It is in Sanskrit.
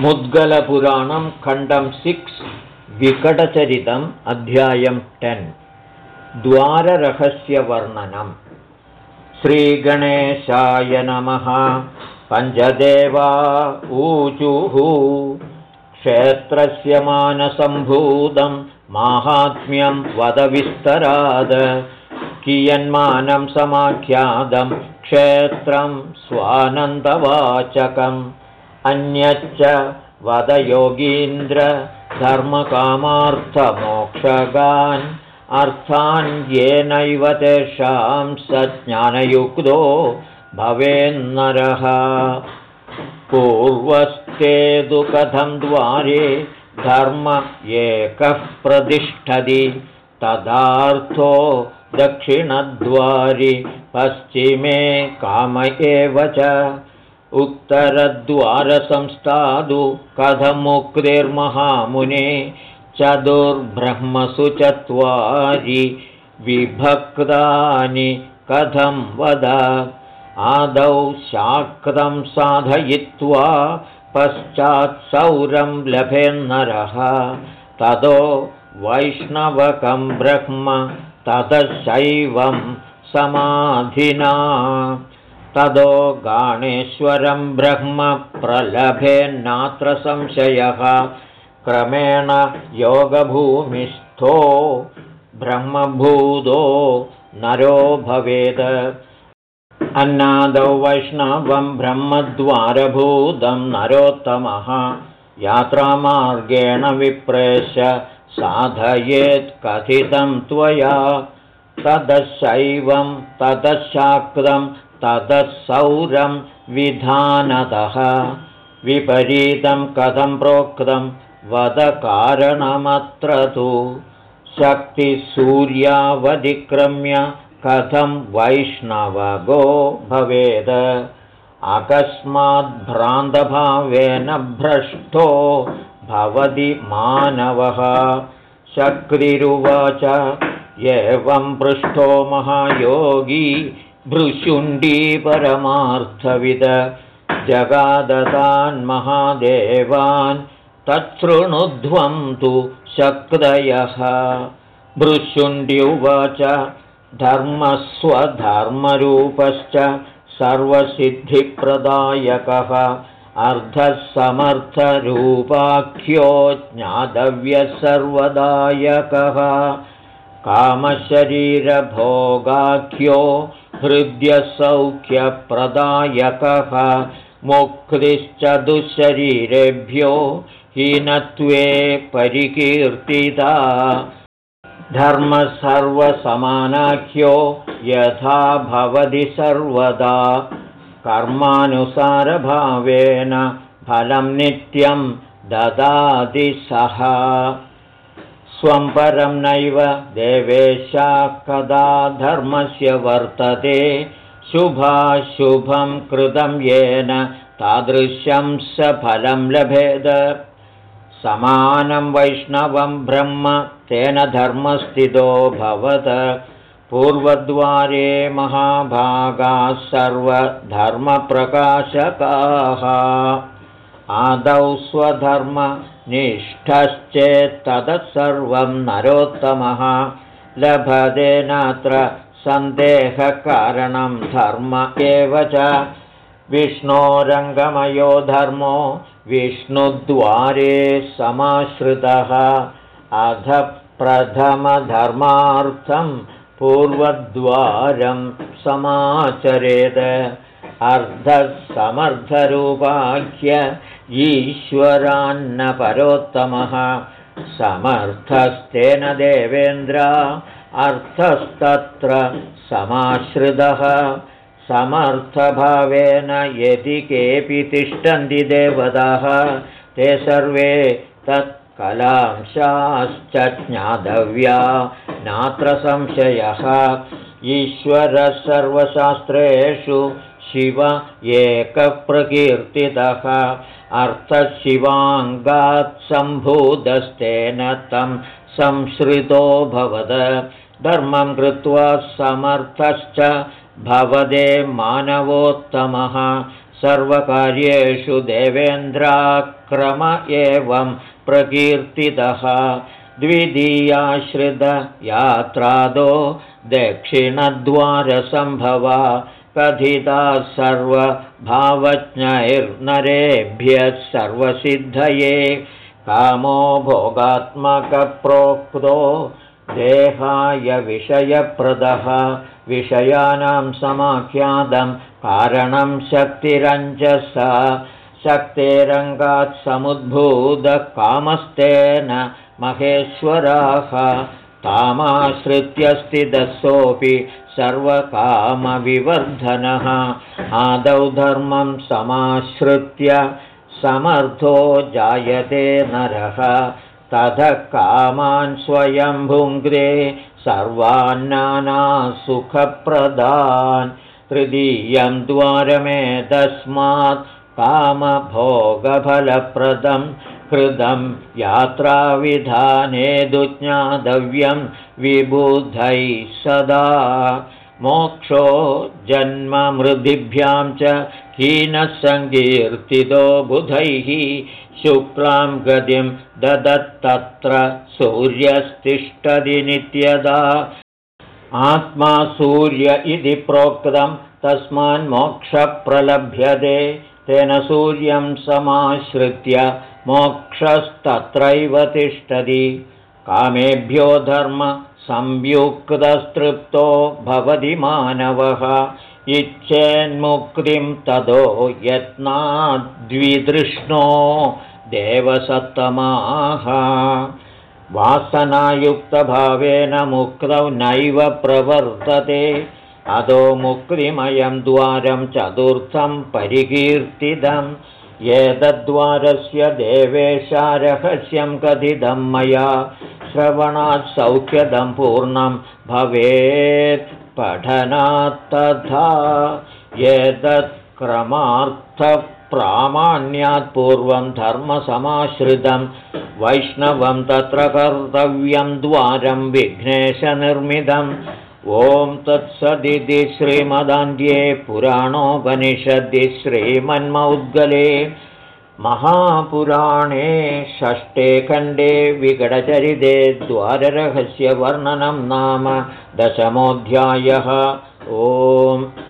मुद्गलपुराणं खण्डं सिक्स् विकटचरितम् अध्यायं टेन्। द्वाररहस्यवर्णनम् श्रीगणेशाय नमः। पञ्चदेवा ऊचुः। क्षेत्रस्य मानसम्भूतं माहात्म्यं वदविस्तराद कियन्मानं समाख्यातं क्षेत्रं स्वानन्दवाचकम् अन्यच्च वदयोगीन्द्र धर्मकामार्थमोक्षगान् अर्थान् येनैव तेषां स ज्ञानयुक्तो भवेन्नरः पूर्वस्तेदु कथं द्वारे धर्म एकः प्रतिष्ठति तदार्थो दक्षिणद्वारि पश्चिमे काम एव च उत्तरद्वारसंस्थादु कथमुक्तिर्महामुने चतुर्ब्रह्मसु चत्वारि विभक्तानि कथं वद? आदौ शाक्तं साधयित्वा पश्चात्सौरं लभेन्नरः ततो वैष्णवकं ब्रह्म ततशैवं समाधिना तदो गाणेश्वरं ब्रह्म प्रलभेन्नात्र संशयः। क्रमेण योगभूमिस्थो ब्रह्मभूतो नरो भवेद अन्नादौ वैष्णवं ब्रह्मद्वारभूतं नरोत्तमः। यात्रामार्गेण विप्रेश साधयेत् कथितं त्वया। तदशैवं तदशाक्तं ततः सौरं विधानतः विपरीतं कथं प्रोक्तं वदकारणमत्र तु? शक्तिसूर्यावधिक्रम्य कथं वैष्णवगो भवेद? अकस्माद्भ्रान्तभावेन भ्रष्टो भवति मानवः। शक्तिरुवाच एवं पृष्ठो महायोगी भृशुण्डी परमार्थविद जगादतान् महादेवान् तच्छृणुध्वं तु शक्तयः। भृशुण्ड्युवाच धर्मस्वधर्मरूपश्च सर्वसिद्धिप्रदायकः। अर्धसमर्थरूपाख्यो ज्ञातव्यः सर्वदायकः कामशरीरभोगाख्यो हृद्यसौख्यप्रदायकः मुक्तिश्च दुःशरीरेभ्यो हीनत्वे परिकीर्तिता। धर्मः सर्वसमानाख्यो यथा भवति सर्वदा। कर्मानुसारभावेन फलं नित्यं ददाति सः स्वं परं नैव देवेशा कदा धर्मस्य वर्तते। शुभाशुभं कृतं येन तादृशं स फलं लभेद। समानं वैष्णवं ब्रह्म तेन धर्मस्थितो भवत। पूर्वद्वारे महाभागाः सर्वधर्मप्रकाशकाः आदौ स्वधर्म निष्ठश्चेत्ततः सर्वं नरोत्तमः। लभतेनात्र सन्देहकारणं धर्म एव च। विष्णोरङ्गमयो धर्मो विष्णुद्वारे समाश्रितः। अध प्रथमधर्मार्थं पूर्वद्वारं समाचरेत् अर्धसमर्थरूपाख्य ईश्वरान्न परोत्तमः समर्थस्तेन देवेन्द्र अर्थस्तत्र समाश्रितः। समर्थभावेन यदि केऽपि तिष्ठन्ति देवताः ते सर्वे तत्कलांशाश्च ज्ञातव्या। नात्र संशयः। ईश्वरः सर्वशास्त्रेषु शिव एकप्रकीर्तितः। अर्थशिवाङ्गात् सम्भूतस्तेन तं संश्रितो भवद। धर्मं कृत्वा समर्थश्च भवदे मानवोत्तमः। सर्वकार्येषु देवेन्द्राक्रम एवं प्रकीर्तितः। द्वितीयाश्रितयात्रादो दक्षिणद्वारसम्भवा कथिताः सर्वभावज्ञैर्नरेभ्यः सर्वसिद्धये कामो भोगात्मकप्रोक्तो देहाय विषयप्रदः विषयाणां समाख्यातं कारणं शक्तिरञ्जसा शक्तेरङ्गात् समुद्भूतकामस्तेन महेश्वराः तामाश्रित्य स्थितसोऽपि सर्वकामविवर्धनः। आदौ धर्मं समाश्रित्य समर्थो जायते नरः। ततः कामान् स्वयं भुङ्क्ते सर्वान्नानासुखप्रदान्। तृतीयं द्वारमेतस्मात् कामभोगफलप्रदं कृतं यात्राविधाने दुज्ञातव्यं विबुधैः सदा। मोक्षो जन्ममृदिभ्यां च हीनसङ्कीर्तितो बुधैः शुक्लां गतिं ददत्तत्र सूर्यस्तिष्ठति नित्यदा। आत्मा सूर्य इति प्रोक्तं तस्मान्मोक्षप्रलभ्यते तेन सूर्यं समाश्रित्य मोक्षस्तत्रैव तिष्ठति। कामेभ्यो धर्मसंयुक्तस्तृप्तो भवति मानवः। इच्छेन्मुक्तिं ततो यत्नाद्वितृष्णो देवसत्तमाः। वासनायुक्तभावेन मुक्तौ नैव प्रवर्तते। अधो मुक्तिमयं द्वारं चतुर्थं परिकीर्तितम् एतद्वारस्य देवेशारहस्यं कथितं मया श्रवणात् सौख्यदं पूर्णं भवेत् पठनात्तथा एतत्क्रमार्थप्रामाण्यात् पूर्वं धर्मसमाश्रितं वैष्णवं तत्र कर्तव्यं द्वारं विघ्नेशनिर्मितम् ॐ तत्सदिति श्रीमदान्ध्ये पुराणोपनिषदि श्रीमन्मौद्गले महापुराणे षष्ठे खण्डे विकटचरिते द्वाररहस्यवर्णनं नाम दशमोऽध्यायः। ओम्